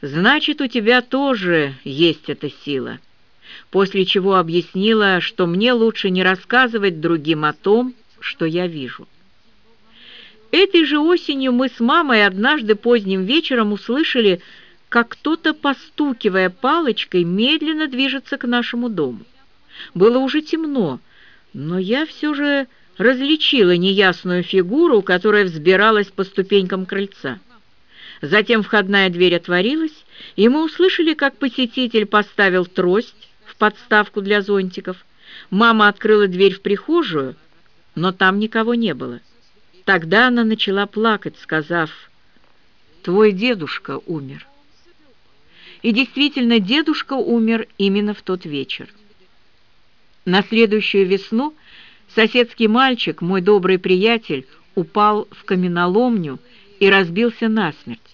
Значит, у тебя тоже есть эта сила. После чего объяснила, что мне лучше не рассказывать другим о том, что я вижу. Этой же осенью мы с мамой однажды поздним вечером услышали, как кто-то, постукивая палочкой, медленно движется к нашему дому. Было уже темно, но я все же различила неясную фигуру, которая взбиралась по ступенькам крыльца. Затем входная дверь отворилась, и мы услышали, как посетитель поставил трость в подставку для зонтиков. Мама открыла дверь в прихожую, но там никого не было. Тогда она начала плакать, сказав, «Твой дедушка умер». И действительно, дедушка умер именно в тот вечер. На следующую весну соседский мальчик, мой добрый приятель, упал в каменоломню и разбился насмерть.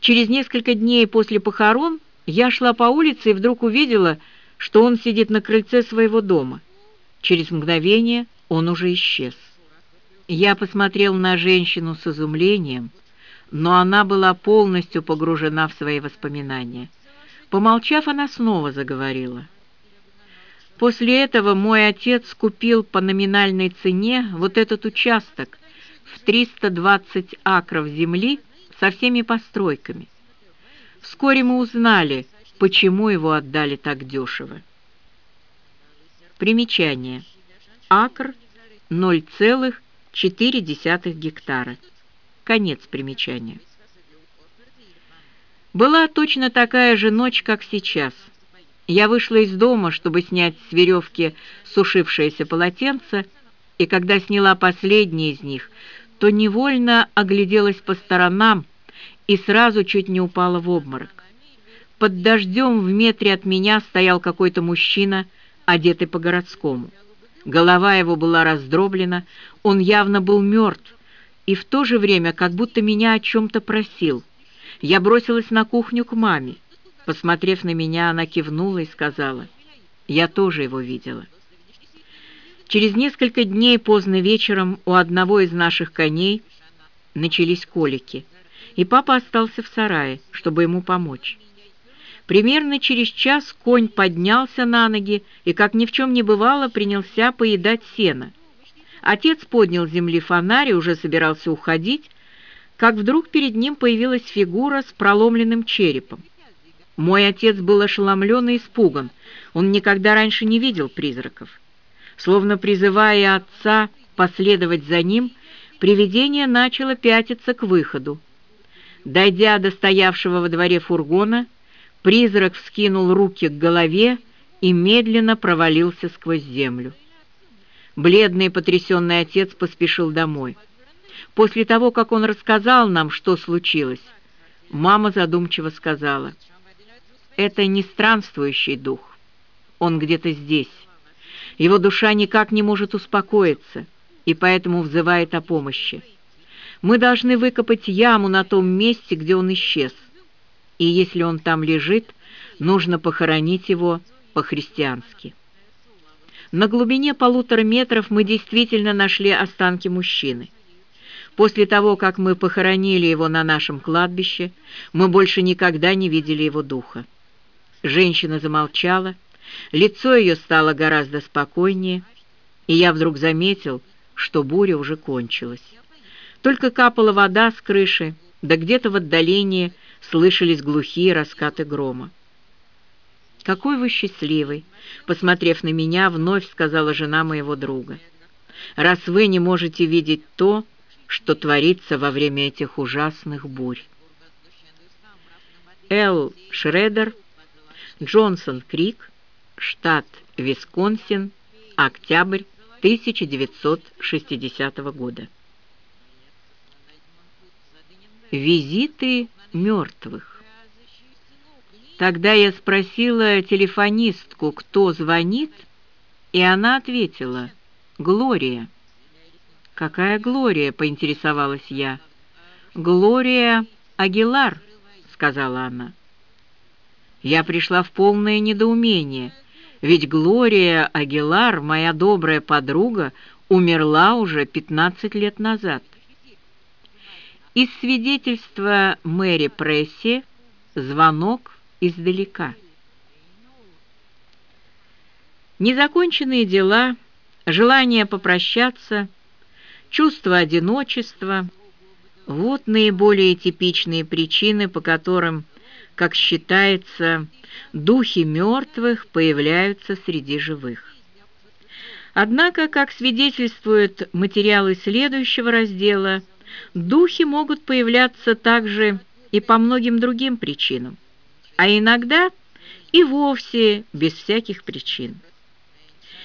Через несколько дней после похорон я шла по улице и вдруг увидела, что он сидит на крыльце своего дома. Через мгновение он уже исчез. Я посмотрел на женщину с изумлением, но она была полностью погружена в свои воспоминания. Помолчав, она снова заговорила. После этого мой отец купил по номинальной цене вот этот участок в 320 акров земли со всеми постройками. Вскоре мы узнали, почему его отдали так дешево. Примечание. Акр 0,4 гектара. Конец примечания. Была точно такая же ночь, как сейчас. Я вышла из дома, чтобы снять с веревки сушившееся полотенце, и когда сняла последнее из них, то невольно огляделась по сторонам и сразу чуть не упала в обморок. Под дождем в метре от меня стоял какой-то мужчина, одетый по-городскому. Голова его была раздроблена, он явно был мертв, и в то же время как будто меня о чем-то просил. Я бросилась на кухню к маме. Посмотрев на меня, она кивнула и сказала, «Я тоже его видела». Через несколько дней поздно вечером у одного из наших коней начались колики, и папа остался в сарае, чтобы ему помочь. Примерно через час конь поднялся на ноги и, как ни в чем не бывало, принялся поедать сено. Отец поднял с земли фонарь и уже собирался уходить, как вдруг перед ним появилась фигура с проломленным черепом. Мой отец был ошеломлен и испуган, он никогда раньше не видел призраков. Словно призывая отца последовать за ним, привидение начало пятиться к выходу. Дойдя до стоявшего во дворе фургона, призрак вскинул руки к голове и медленно провалился сквозь землю. Бледный и потрясенный отец поспешил домой. После того, как он рассказал нам, что случилось, мама задумчиво сказала, «Это не странствующий дух, он где-то здесь». Его душа никак не может успокоиться и поэтому взывает о помощи. Мы должны выкопать яму на том месте, где он исчез. И если он там лежит, нужно похоронить его по-христиански. На глубине полутора метров мы действительно нашли останки мужчины. После того, как мы похоронили его на нашем кладбище, мы больше никогда не видели его духа. Женщина замолчала, Лицо ее стало гораздо спокойнее, и я вдруг заметил, что буря уже кончилась. Только капала вода с крыши, да где-то в отдалении слышались глухие раскаты грома. «Какой вы счастливый!» — посмотрев на меня, вновь сказала жена моего друга. «Раз вы не можете видеть то, что творится во время этих ужасных бурь». Эл Шредер, Джонсон Крик — штат Висконсин, октябрь 1960 года. Визиты мертвых. Тогда я спросила телефонистку, кто звонит, и она ответила «Глория». «Какая Глория?» — поинтересовалась я. «Глория Агилар», — сказала она. Я пришла в полное недоумение — ведь Глория Агилар, моя добрая подруга, умерла уже 15 лет назад. Из свидетельства Мэри Пресси звонок издалека. Незаконченные дела, желание попрощаться, чувство одиночества – вот наиболее типичные причины, по которым, как считается, духи мертвых появляются среди живых. Однако, как свидетельствуют материалы следующего раздела, духи могут появляться также и по многим другим причинам, а иногда и вовсе без всяких причин.